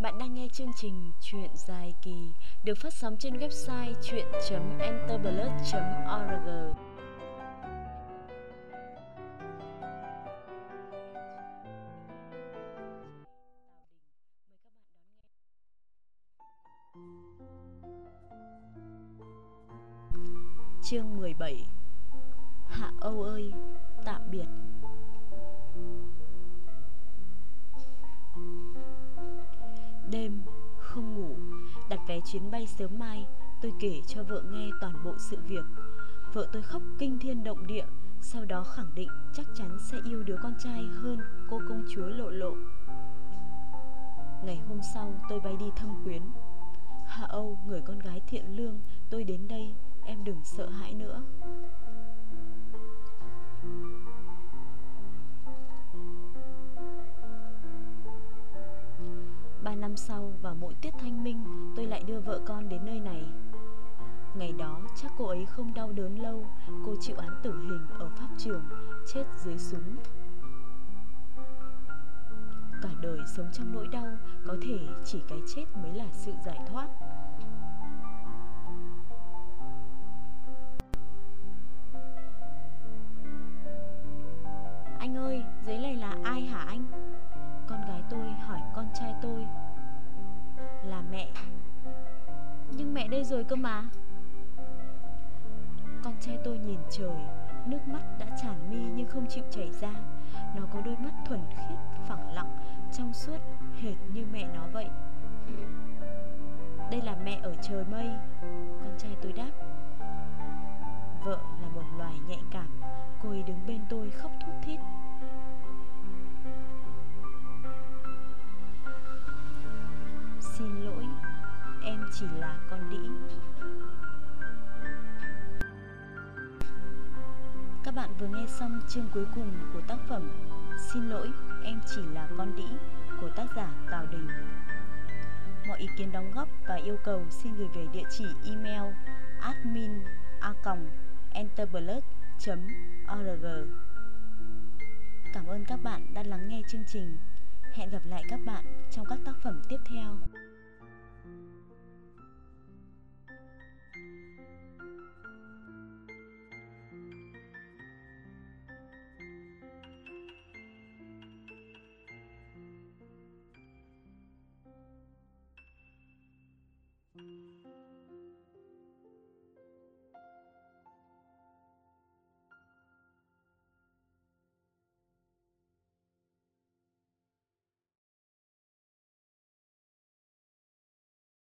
Bạn đang nghe chương trình Chuyện dài kỳ được phát sóng trên website chuyện.enterblood.org. Chương 17 Hạ Âu ơi, tạm biệt Đêm, không ngủ, đặt vé chuyến bay sớm mai Tôi kể cho vợ nghe toàn bộ sự việc. Vợ tôi khóc kinh thiên động địa Sau đó khẳng định chắc chắn sẽ yêu đứa con trai hơn cô công chúa lộ lộ. Ngày hôm sau tôi bay đi thăm quyến. Hạ Âu, người con gái thiện lương Tôi đến đây, em đừng sợ hãi nữa. Ba năm sau vào mỗi tiết thanh minh Tôi lại đưa vợ con đến nơi này. Ngày đó chắc cô ấy không đau đớn lâu Cô chịu án tử hình ở pháp trường Chết dưới súng. Cả đời sống trong nỗi đau Có thể chỉ cái chết mới là sự giải thoát. Anh ơi, dưới này là ai hả anh? Con gái tôi hỏi con đây rồi cơ mà. Con trai tôi nhìn trời Nước mắt đã tràn mi nhưng không chịu chảy ra. Nó có đôi mắt thuần khiết, phẳng lặng Trong suốt, hệt như mẹ nó vậy. Đây là mẹ ở trời mây. Con trai tôi đáp. Vợ là một loài chỉ là con đĩ Các bạn vừa nghe xong chương cuối cùng của tác phẩm Xin lỗi, em chỉ là con đĩ của tác giả Tào Đình Mọi ý kiến đóng góp và yêu cầu xin gửi về địa chỉ email admin a enterblood.org Cảm ơn các bạn đã lắng nghe chương trình. Hẹn gặp lại các bạn trong các tác phẩm tiếp theo.